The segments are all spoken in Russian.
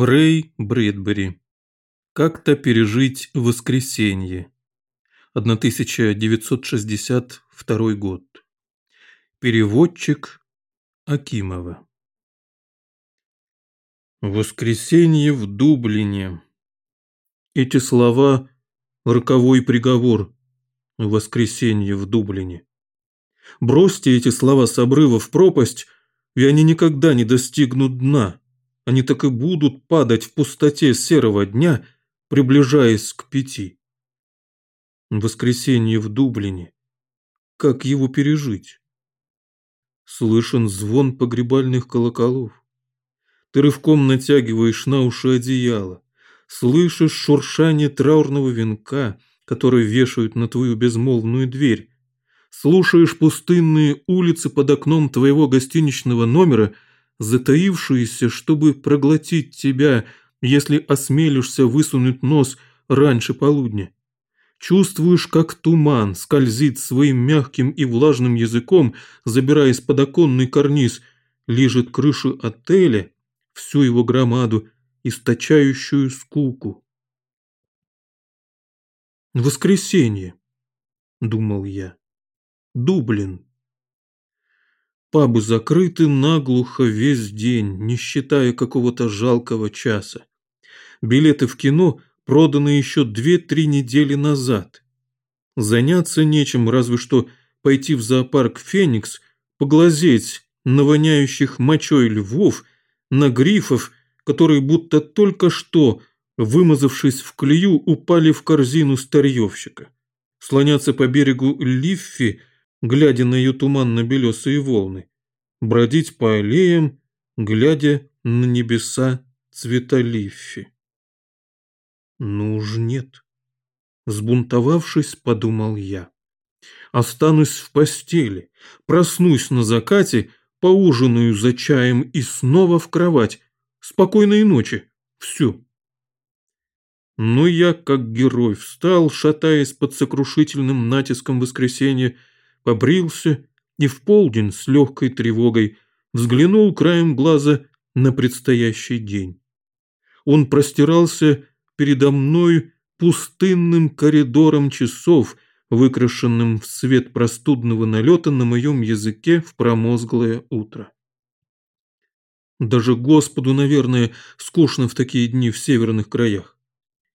Рэй Брэдбери. Как-то пережить воскресенье. 1962 год. Переводчик Акимова. Воскресенье в Дублине. Эти слова – роковой приговор. Воскресенье в Дублине. Бросьте эти слова с обрыва в пропасть, и они никогда не достигнут дна. Они так и будут падать в пустоте серого дня, приближаясь к пяти. Воскресенье в Дублине. Как его пережить? Слышен звон погребальных колоколов. Ты рывком натягиваешь на уши одеяло. Слышишь шуршание траурного венка, который вешают на твою безмолвную дверь. Слушаешь пустынные улицы под окном твоего гостиничного номера, затаившиеся, чтобы проглотить тебя, если осмелишься высунуть нос раньше полудня. Чувствуешь, как туман скользит своим мягким и влажным языком, забираясь под оконный карниз, лежит крышу отеля, всю его громаду, источающую скуку. «Воскресенье», — думал я. «Дублин». Пабы закрыты наглухо весь день, не считая какого-то жалкого часа. Билеты в кино проданы еще две-три недели назад. Заняться нечем, разве что пойти в зоопарк «Феникс», поглазеть на воняющих мочой львов – на грифов, которые будто только что, вымазавшись в клею, упали в корзину старьевщика. Слоняться по берегу Лиффи, глядя на ее туманно-белесые волны. Бродить по аллеям, глядя на небеса цвета Лиффи. Ну уж нет. Сбунтовавшись, подумал я. Останусь в постели, проснусь на закате поужинаю за чаем и снова в кровать. Спокойной ночи. Все. Но я, как герой, встал, шатаясь под сокрушительным натиском воскресенья, побрился и в полдень с легкой тревогой взглянул краем глаза на предстоящий день. Он простирался передо мной пустынным коридором часов – выкрашенным в цвет простудного налета на моем языке в промозглое утро. Даже Господу, наверное, скучно в такие дни в северных краях.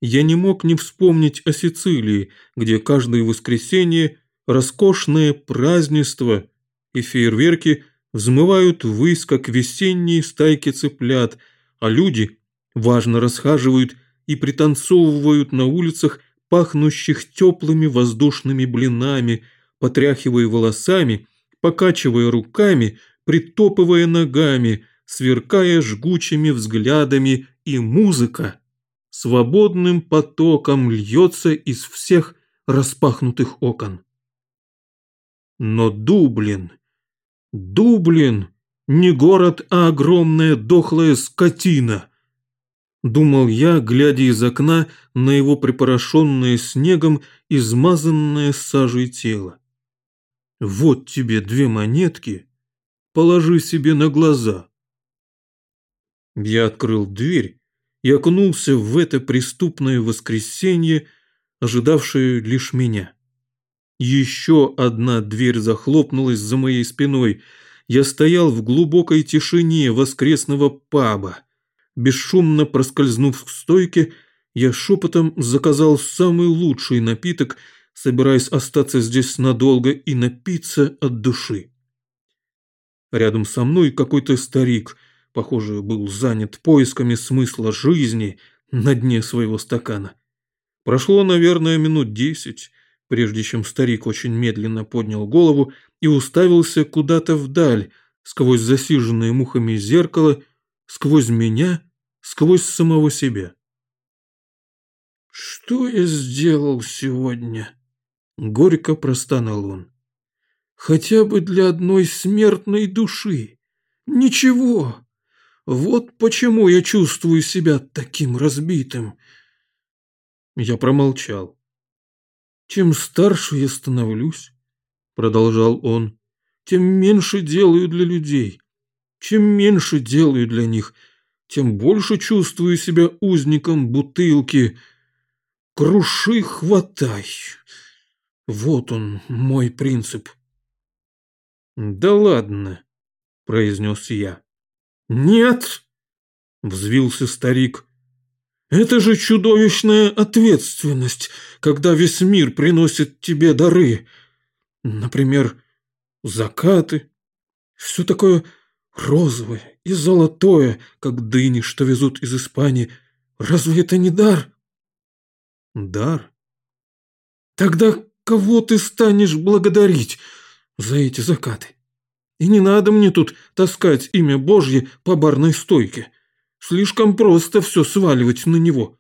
Я не мог не вспомнить о Сицилии, где каждое воскресенье роскошное празднество и фейерверки взмывают ввысь, как весенние стайки цыплят, а люди важно расхаживают и пританцовывают на улицах пахнущих теплыми воздушными блинами, потряхивая волосами, покачивая руками, притопывая ногами, сверкая жгучими взглядами, и музыка свободным потоком льется из всех распахнутых окон. Но Дублин, Дублин не город, а огромная дохлая скотина – Думал я, глядя из окна на его припорошенное снегом, измазанное сажей тело. Вот тебе две монетки, положи себе на глаза. Я открыл дверь и окунулся в это преступное воскресенье, ожидавшее лишь меня. Еще одна дверь захлопнулась за моей спиной. Я стоял в глубокой тишине воскресного паба. Бесшумно проскользнув к стойке, я шепотом заказал самый лучший напиток, собираясь остаться здесь надолго и напиться от души. Рядом со мной какой-то старик, похоже, был занят поисками смысла жизни на дне своего стакана. Прошло, наверное, минут десять, прежде чем старик очень медленно поднял голову и уставился куда-то вдаль, сквозь засиженное мухами зеркало сквозь меня, сквозь самого себя. «Что я сделал сегодня?» — горько простонал он. «Хотя бы для одной смертной души. Ничего. Вот почему я чувствую себя таким разбитым». Я промолчал. «Чем старше я становлюсь, — продолжал он, — тем меньше делаю для людей. Чем меньше делаю для них, тем больше чувствую себя узником бутылки. Круши, хватай. Вот он, мой принцип. Да ладно, произнес я. Нет, взвился старик. Это же чудовищная ответственность, когда весь мир приносит тебе дары. Например, закаты. Все такое розовое и золотое, как дыни, что везут из Испании. Разве это не дар? Дар? Тогда кого ты станешь благодарить за эти закаты? И не надо мне тут таскать имя Божье по барной стойке. Слишком просто все сваливать на него.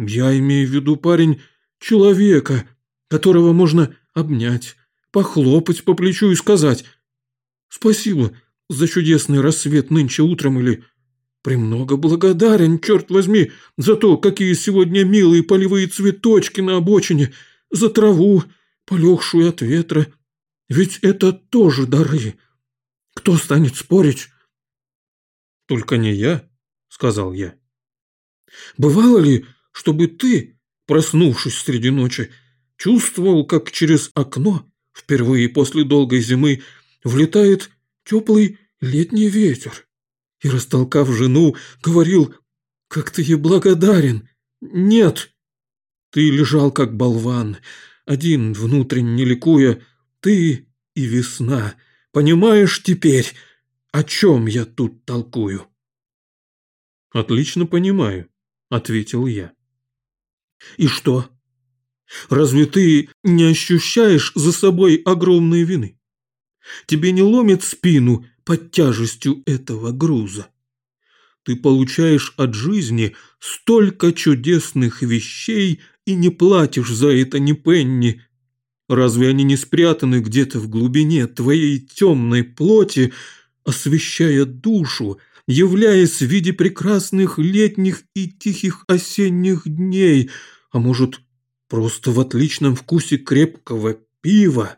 Я имею в виду, парень, человека, которого можно обнять, похлопать по плечу и сказать «Спасибо за чудесный рассвет нынче утром» или «Премного благодарен, черт возьми, за то, какие сегодня милые полевые цветочки на обочине, за траву, полегшую от ветра. Ведь это тоже дары. Кто станет спорить?» «Только не я», – сказал я. «Бывало ли, чтобы ты, проснувшись среди ночи, чувствовал, как через окно, впервые после долгой зимы, влетает теплый летний ветер, и, растолкав жену, говорил, как ты ей благодарен? Нет!» Ты лежал как болван, один внутренне ликуя, ты и весна. Понимаешь теперь, о чем я тут толкую? «Отлично понимаю», — ответил я. «И что? Разве ты не ощущаешь за собой огромной вины? Тебе не ломит спину под тяжестью этого груза? Ты получаешь от жизни столько чудесных вещей и не платишь за это ни пенни. Разве они не спрятаны где-то в глубине твоей темной плоти, освещая душу, являясь в виде прекрасных летних и тихих осенних дней, а может, просто в отличном вкусе крепкого пива.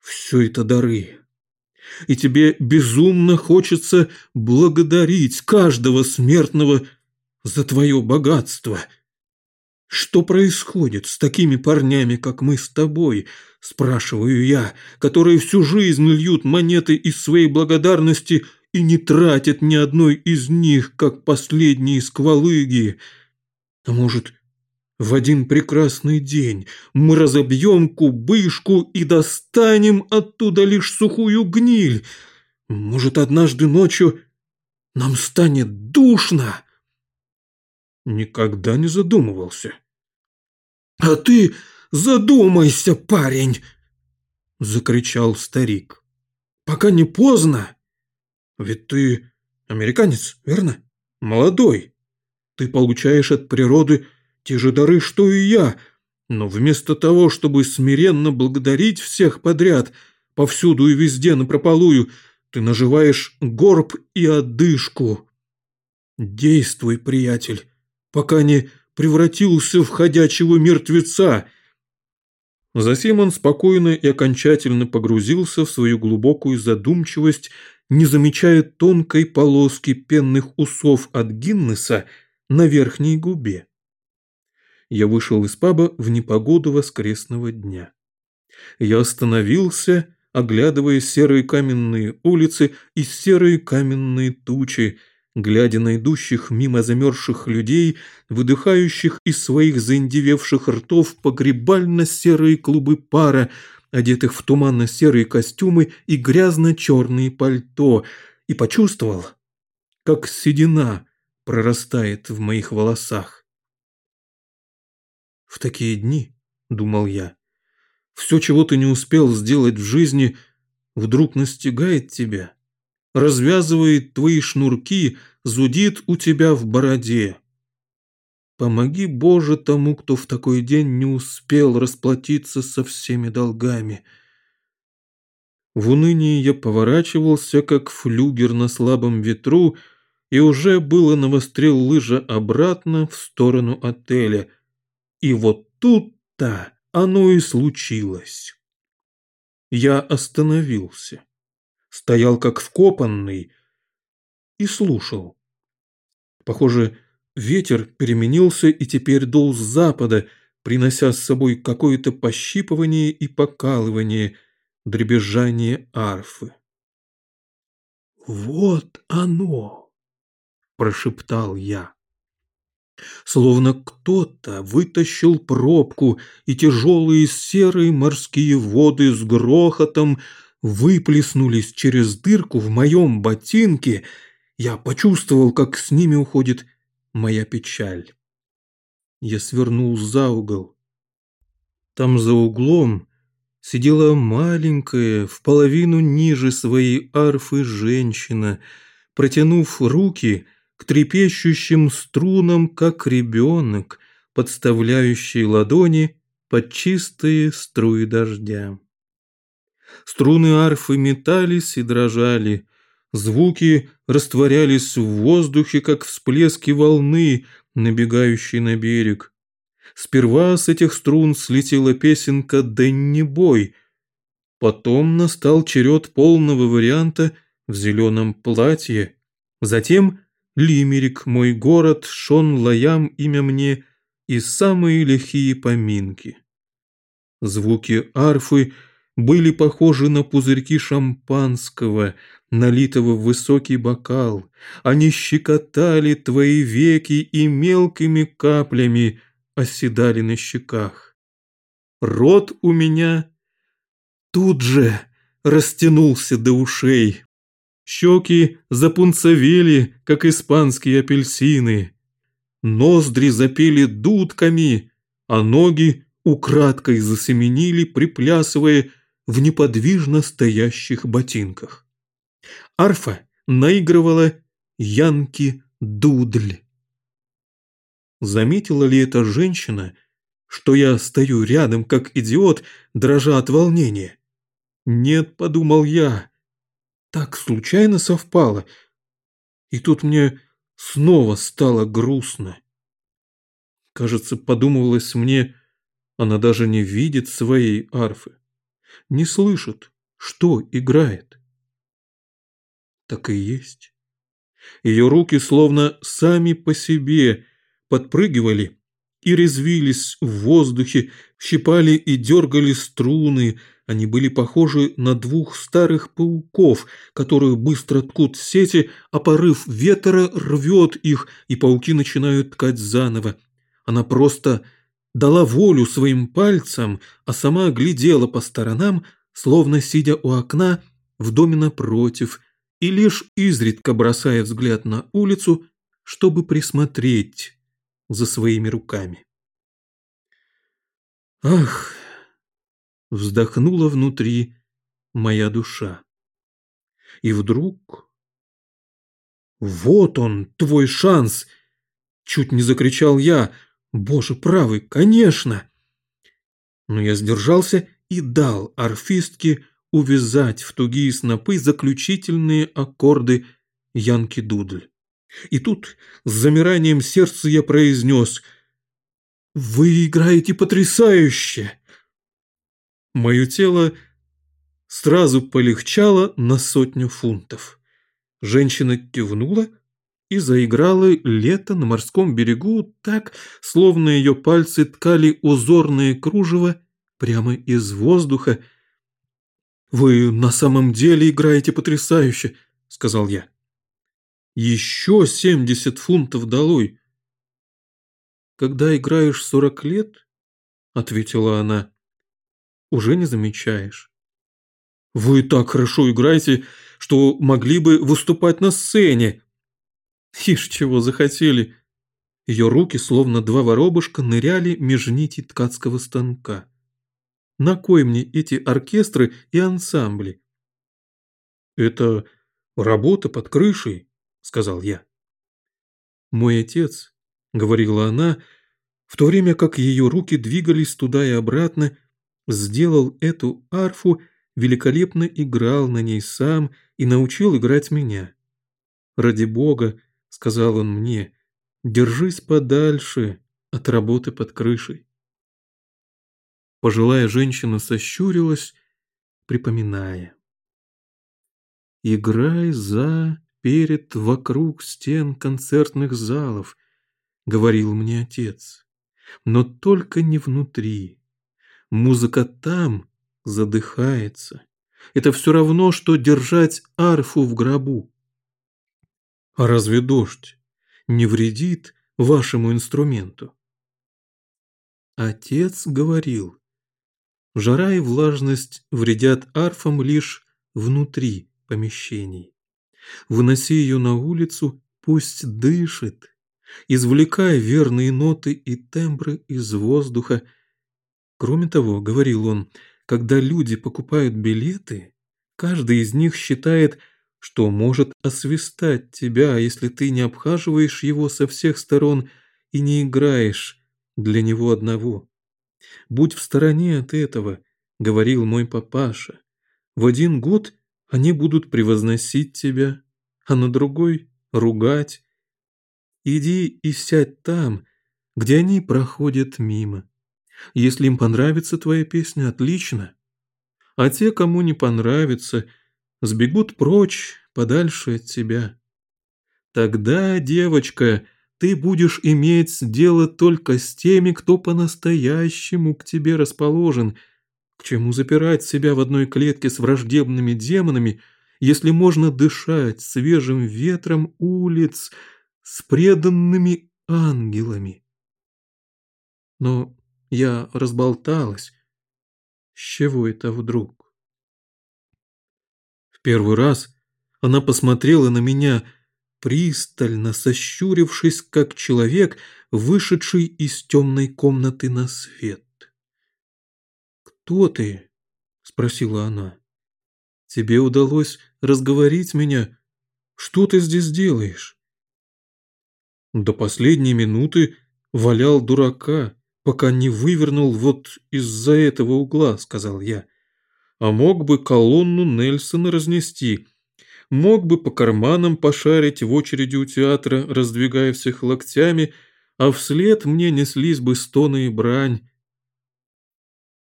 Все это дары. И тебе безумно хочется благодарить каждого смертного за твое богатство. Что происходит с такими парнями, как мы с тобой, спрашиваю я, которые всю жизнь льют монеты из своей благодарности – и не тратят ни одной из них, как последние сквалыги. А может, в один прекрасный день мы разобьем кубышку и достанем оттуда лишь сухую гниль. Может, однажды ночью нам станет душно. Никогда не задумывался. А ты задумайся, парень, закричал старик. Пока не поздно. Ведь ты американец, верно? Молодой. Ты получаешь от природы те же дары, что и я, но вместо того, чтобы смиренно благодарить всех подряд, повсюду и везде напропалую, ты наживаешь горб и одышку. Действуй, приятель, пока не превратился в ходячего мертвеца. Засим он спокойно и окончательно погрузился в свою глубокую задумчивость не замечая тонкой полоски пенных усов от Гиннеса на верхней губе. Я вышел из паба в непогоду воскресного дня. Я остановился, оглядывая серые каменные улицы и серые каменные тучи, глядя на идущих мимо замерзших людей, выдыхающих из своих заиндевевших ртов погребально-серые клубы пара, одетых в туманно-серые костюмы и грязно-черные пальто, и почувствовал, как седина прорастает в моих волосах. В такие дни, думал я, все, чего ты не успел сделать в жизни, вдруг настигает тебя, развязывает твои шнурки, зудит у тебя в бороде. Помоги, Боже, тому, кто в такой день не успел расплатиться со всеми долгами. В унынии я поворачивался, как флюгер на слабом ветру, и уже было навострил лыжа обратно в сторону отеля. И вот тут-то оно и случилось. Я остановился, стоял как вкопанный и слушал Похоже, ветер переменился и теперь дул с запада, принося с собой какое-то пощипывание и покалывание, дребезжание арфы. «Вот оно!» – прошептал я. Словно кто-то вытащил пробку, и тяжелые серые морские воды с грохотом выплеснулись через дырку в моем ботинке. Я почувствовал, как с ними уходит моя печаль. Я свернул за угол. Там за углом сидела маленькая, в половину ниже своей арфы женщина, протянув руки к трепещущим струнам, как ребенок, подставляющий ладони под чистые струи дождя. Струны арфы метались и дрожали, звуки растворялись в воздухе, как всплески волны, набегающей на берег. Сперва с этих струн слетела песенка «Дэнни Бой», потом настал черед полного варианта в зеленом платье, затем «Лимерик, мой город, Шон Лаям, имя мне» и самые лихие поминки. Звуки арфы были похожи на пузырьки шампанского, налитого в высокий бокал. Они щекотали твои веки и мелкими каплями оседали на щеках. Рот у меня тут же растянулся до ушей. Щеки запунцовели, как испанские апельсины. Ноздри запели дудками, а ноги украдкой засеменили, приплясывая в неподвижно стоящих ботинках. Арфа наигрывала Янки Дудль. Заметила ли эта женщина, что я стою рядом, как идиот, дрожа от волнения? Нет, подумал я. Так случайно совпало. И тут мне снова стало грустно. Кажется, подумывалось мне, она даже не видит своей арфы, не слышит, что играет. Так и есть. Ее руки словно сами по себе подпрыгивали и резвились в воздухе, щипали и дергали струны. Они были похожи на двух старых пауков, которые быстро ткут сети, а порыв ветра рвет их, и пауки начинают ткать заново. Она просто дала волю своим пальцам, а сама глядела по сторонам, словно сидя у окна в доме напротив, и лишь изредка бросая взгляд на улицу, чтобы присмотреть за своими руками. Ах, вздохнула внутри моя душа. И вдруг... «Вот он, твой шанс!» Чуть не закричал я. «Боже правый, конечно!» Но я сдержался и дал арфистке увязать в тугие снопы заключительные аккорды Янки Дудль. И тут с замиранием сердца я произнес «Вы играете потрясающе!» Мое тело сразу полегчало на сотню фунтов. Женщина кивнула и заиграла лето на морском берегу так, словно ее пальцы ткали узорное кружево прямо из воздуха. «Вы на самом деле играете потрясающе», — сказал я. Еще семьдесят фунтов долой. Когда играешь сорок лет, ответила она, уже не замечаешь. Вы так хорошо играете, что могли бы выступать на сцене. Ишь, чего захотели. Ее руки, словно два воробушка, ныряли меж нитей ткацкого станка. На кой мне эти оркестры и ансамбли? Это работа под крышей, – сказал я. «Мой отец», – говорила она, в то время как ее руки двигались туда и обратно, сделал эту арфу, великолепно играл на ней сам и научил играть меня. «Ради Бога», – сказал он мне, – «держись подальше от работы под крышей». Пожилая женщина сощурилась, припоминая. «Играй за перед вокруг стен концертных залов, говорил мне отец. Но только не внутри. Музыка там задыхается. Это все равно, что держать арфу в гробу. А разве дождь не вредит вашему инструменту? Отец говорил, жара и влажность вредят арфам лишь внутри помещений. Выноси ее на улицу, пусть дышит, извлекая верные ноты и тембры из воздуха. Кроме того, говорил он, когда люди покупают билеты, каждый из них считает, что может освистать тебя, если ты не обхаживаешь его со всех сторон и не играешь для него одного. Будь в стороне от этого, говорил мой папаша. В один год они будут превозносить тебя, а на другой — ругать. Иди и сядь там, где они проходят мимо. Если им понравится твоя песня, отлично. А те, кому не понравится, сбегут прочь, подальше от тебя. Тогда, девочка, ты будешь иметь дело только с теми, кто по-настоящему к тебе расположен — к чему запирать себя в одной клетке с враждебными демонами, если можно дышать свежим ветром улиц с преданными ангелами? Но я разболталась. С чего это вдруг? Первый раз она посмотрела на меня, пристально сощурившись, как человек, вышедший из темной комнаты на свет. «Кто ты?» – спросила она. «Тебе удалось разговорить меня? Что ты здесь делаешь?» До последней минуты валял дурака, пока не вывернул вот из-за этого угла, сказал я. А мог бы колонну Нельсона разнести, мог бы по карманам пошарить в очереди у театра, раздвигая всех локтями, а вслед мне неслись бы стоны и брань.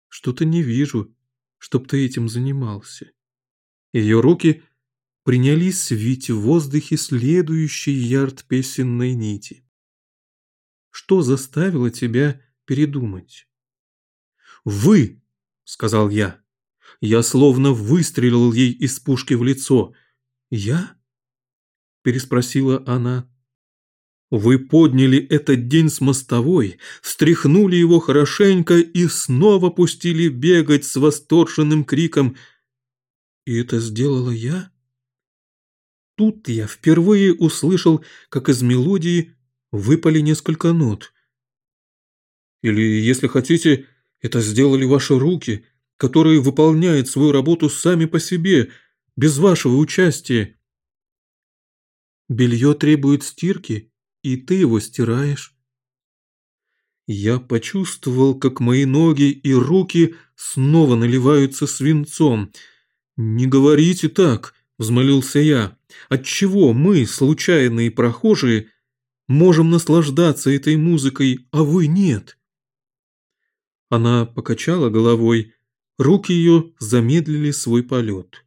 Что-то не вижу, чтоб ты этим занимался. Ее руки принялись свить в воздухе следующий ярд песенной нити. Что заставило тебя передумать? «Вы!» — сказал я. Я словно выстрелил ей из пушки в лицо. «Я?» — переспросила она. Вы подняли этот день с мостовой, встряхнули его хорошенько и снова пустили бегать с восторженным криком. И это сделала я? Тут я впервые услышал, как из мелодии выпали несколько нот. Или, если хотите, это сделали ваши руки, которые выполняют свою работу сами по себе, без вашего участия. Белье требует стирки, и ты его стираешь. Я почувствовал, как мои ноги и руки снова наливаются свинцом. «Не говорите так», — взмолился я. «Отчего мы, случайные прохожие, можем наслаждаться этой музыкой, а вы нет?» Она покачала головой, руки ее замедлили свой полет.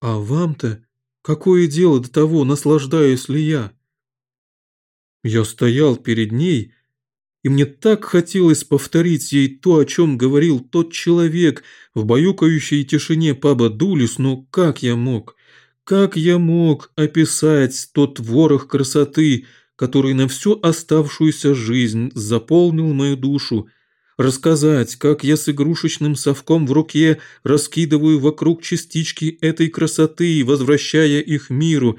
«А вам-то какое дело до того, наслаждаюсь ли я?» Я стоял перед ней, и мне так хотелось повторить ей то, о чем говорил тот человек в баюкающей тишине паба Дулис, но как я мог? Как я мог описать тот ворох красоты, который на всю оставшуюся жизнь заполнил мою душу, рассказать, как я с игрушечным совком в руке раскидываю вокруг частички этой красоты, возвращая их миру.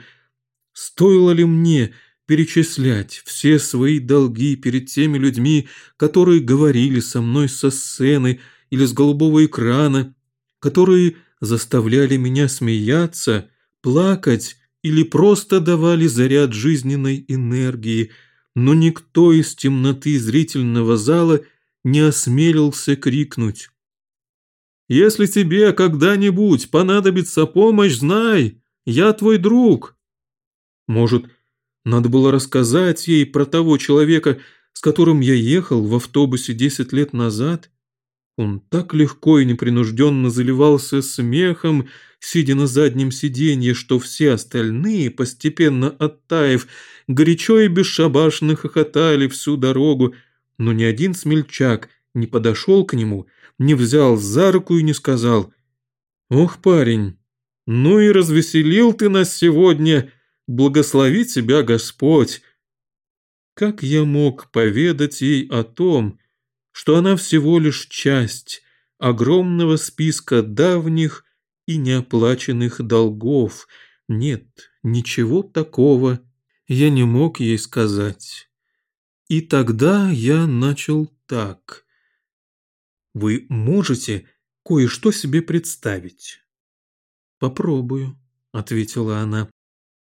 Стоило ли мне перечислять все свои долги перед теми людьми, которые говорили со мной со сцены или с голубого экрана, которые заставляли меня смеяться, плакать или просто давали заряд жизненной энергии, но никто из темноты зрительного зала не осмелился крикнуть. «Если тебе когда-нибудь понадобится помощь, знай, я твой друг!» Может, надо было рассказать ей про того человека, с которым я ехал в автобусе десять лет назад. Он так легко и непринужденно заливался смехом, сидя на заднем сиденье, что все остальные, постепенно оттаив, горячо и бесшабашно хохотали всю дорогу, но ни один смельчак не подошел к нему, не взял за руку и не сказал «Ох, парень, ну и развеселил ты нас сегодня, благослови тебя Господь!» Как я мог поведать ей о том, что она всего лишь часть огромного списка давних и неоплаченных долгов. Нет, ничего такого я не мог ей сказать. И тогда я начал так. Вы можете кое-что себе представить? Попробую, ответила она.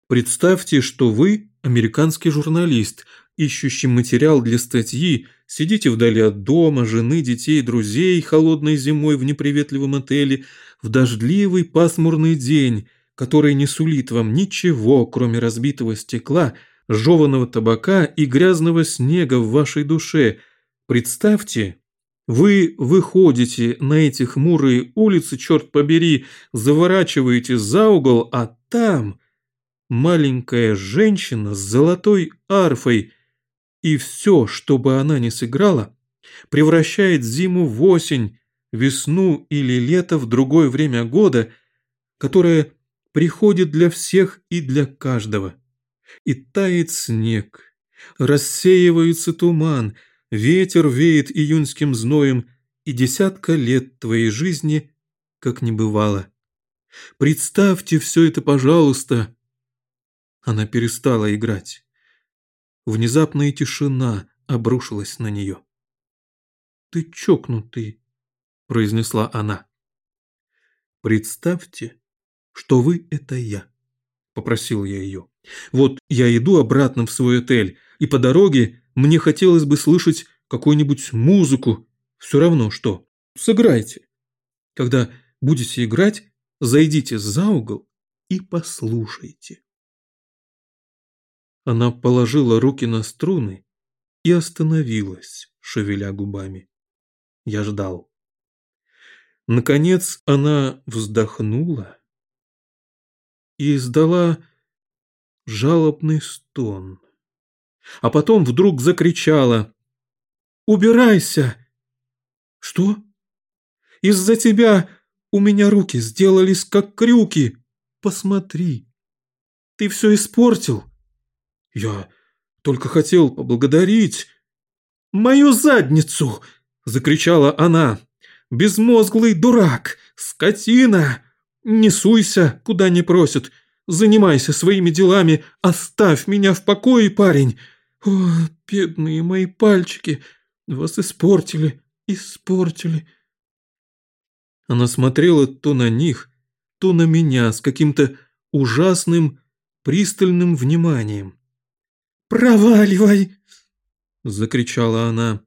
Представьте, что вы американский журналист, ищущий материал для статьи, сидите вдали от дома, жены, детей, друзей, холодной зимой в неприветливом отеле, в дождливый пасмурный день, который не сулит вам ничего, кроме разбитого стекла, жеваного табака и грязного снега в вашей душе. Представьте, вы выходите на эти хмурые улицы, черт побери, заворачиваете за угол, а там маленькая женщина с золотой арфой, и все, что бы она ни сыграла, превращает зиму в осень, весну или лето в другое время года, которое приходит для всех и для каждого. И тает снег, рассеивается туман, ветер веет июньским зноем, и десятка лет твоей жизни как не бывало. Представьте все это, пожалуйста. Она перестала играть. Внезапная тишина обрушилась на нее. «Ты чокнутый», — произнесла она. «Представьте, что вы — это я», — попросил я ее. «Вот я иду обратно в свой отель, и по дороге мне хотелось бы слышать какую-нибудь музыку, все равно что. Сыграйте. Когда будете играть, зайдите за угол и послушайте». Она положила руки на струны и остановилась, шевеля губами. Я ждал. Наконец она вздохнула и издала жалобный стон. А потом вдруг закричала «Убирайся!» «Что?» «Из-за тебя у меня руки сделались как крюки. Посмотри, ты все испортил. «Я только хотел поблагодарить...» «Мою задницу!» – закричала она. «Безмозглый дурак! Скотина! Не суйся, куда не просят! Занимайся своими делами! Оставь меня в покое, парень! О, бедные мои пальчики! Вас испортили, испортили!» Она смотрела то на них, то на меня с каким-то ужасным, пристальным вниманием. «Проваливай!» – закричала она.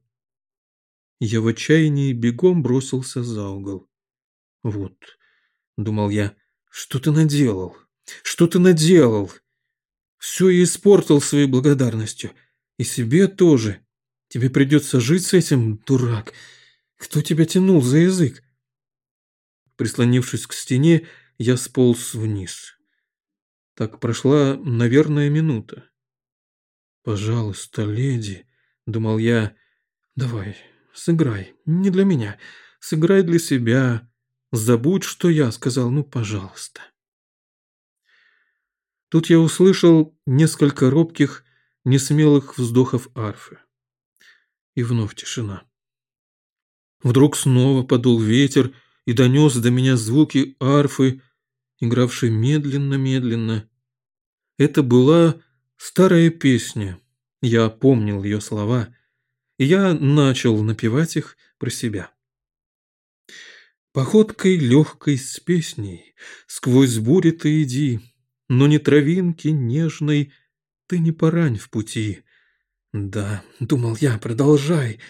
Я в отчаянии бегом бросился за угол. «Вот», – думал я, – «что ты наделал? Что ты наделал? Все и испортил своей благодарностью. И себе тоже. Тебе придется жить с этим, дурак. Кто тебя тянул за язык?» Прислонившись к стене, я сполз вниз. Так прошла, наверное, минута. «Пожалуйста, леди», — думал я, — «давай, сыграй, не для меня, сыграй для себя, забудь, что я сказал, ну, пожалуйста». Тут я услышал несколько робких, несмелых вздохов арфы. И вновь тишина. Вдруг снова подул ветер и донес до меня звуки арфы, игравшей медленно-медленно. Это была Старая песня. Я помнил ее слова, и я начал напевать их про себя. Походкой легкой с песней Сквозь бури ты иди, Но не травинки нежной Ты не порань в пути. Да, думал я, продолжай.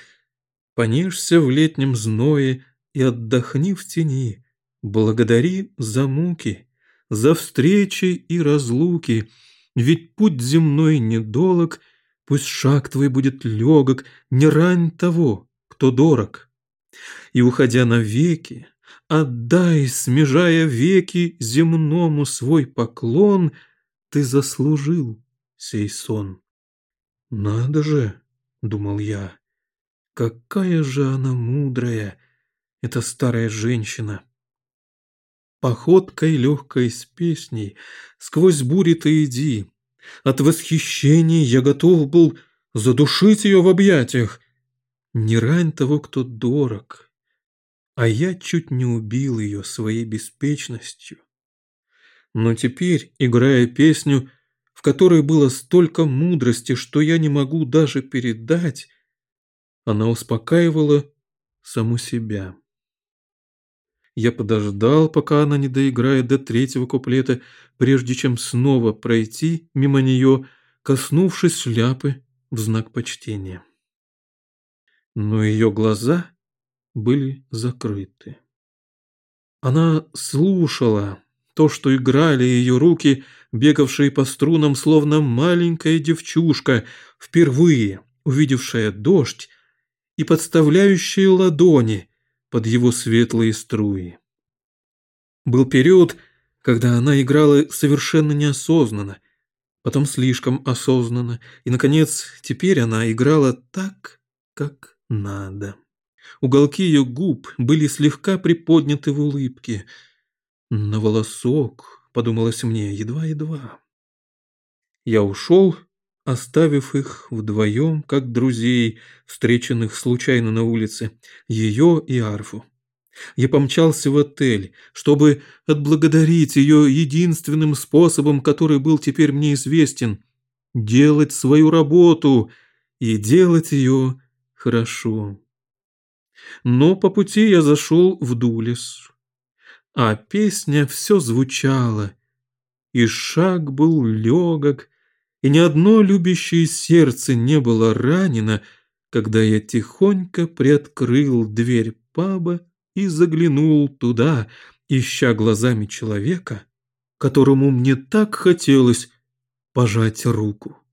Понежься в летнем зное И отдохни в тени. Благодари за муки, За встречи и разлуки — ведь путь земной недолог, Пусть шаг твой будет легок, Не рань того, кто дорог. И, уходя навеки, отдай, смежая веки, земному свой поклон, ты заслужил сей сон. Надо же, думал я, какая же она мудрая, эта старая женщина. Походкой легкой с песней, сквозь бури ты иди. От восхищения я готов был задушить ее в объятиях. Не рань того, кто дорог, а я чуть не убил ее своей беспечностью. Но теперь, играя песню, в которой было столько мудрости, что я не могу даже передать, она успокаивала саму себя. Я подождал, пока она не доиграет до третьего куплета, прежде чем снова пройти мимо нее, коснувшись шляпы в знак почтения. Но ее глаза были закрыты. Она слушала то, что играли ее руки, бегавшие по струнам, словно маленькая девчушка, впервые увидевшая дождь и подставляющая ладони – под его светлые струи. Был период, когда она играла совершенно неосознанно, потом слишком осознанно, и, наконец, теперь она играла так, как надо. Уголки ее губ были слегка приподняты в улыбке. «На волосок», — подумалось мне, едва-едва. Я ушел, оставив их вдвоем, как друзей, встреченных случайно на улице, ее и Арфу. Я помчался в отель, чтобы отблагодарить ее единственным способом, который был теперь мне известен – делать свою работу и делать ее хорошо. Но по пути я зашел в Дулис, а песня все звучала, и шаг был легок, и ни одно любящее сердце не было ранено, когда я тихонько приоткрыл дверь паба и заглянул туда, ища глазами человека, которому мне так хотелось пожать руку.